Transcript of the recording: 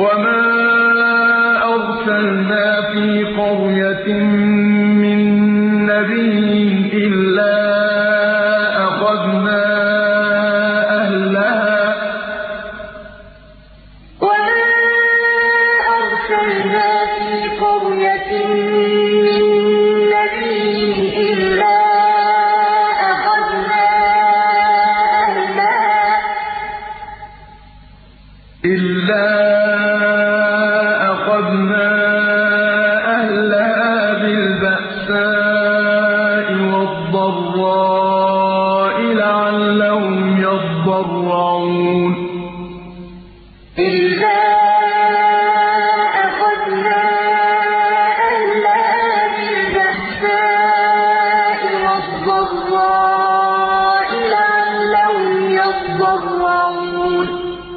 وَمَا أَرْسَلْنَا فِي قَرْيَةٍ مِّن نَّبِيٍّ إِلَّا أَخَذْنَا أَهْلَهَا وَمَا أَرْسَلْنَا فِي قَرْيَةٍ مِّن نَّبِيٍّ إِلَّا أَخَذْنَا أَهْلَهَا أخذنا أهلها بالبأساء والضراء لعلهم يضرعون. تلك يضرعون.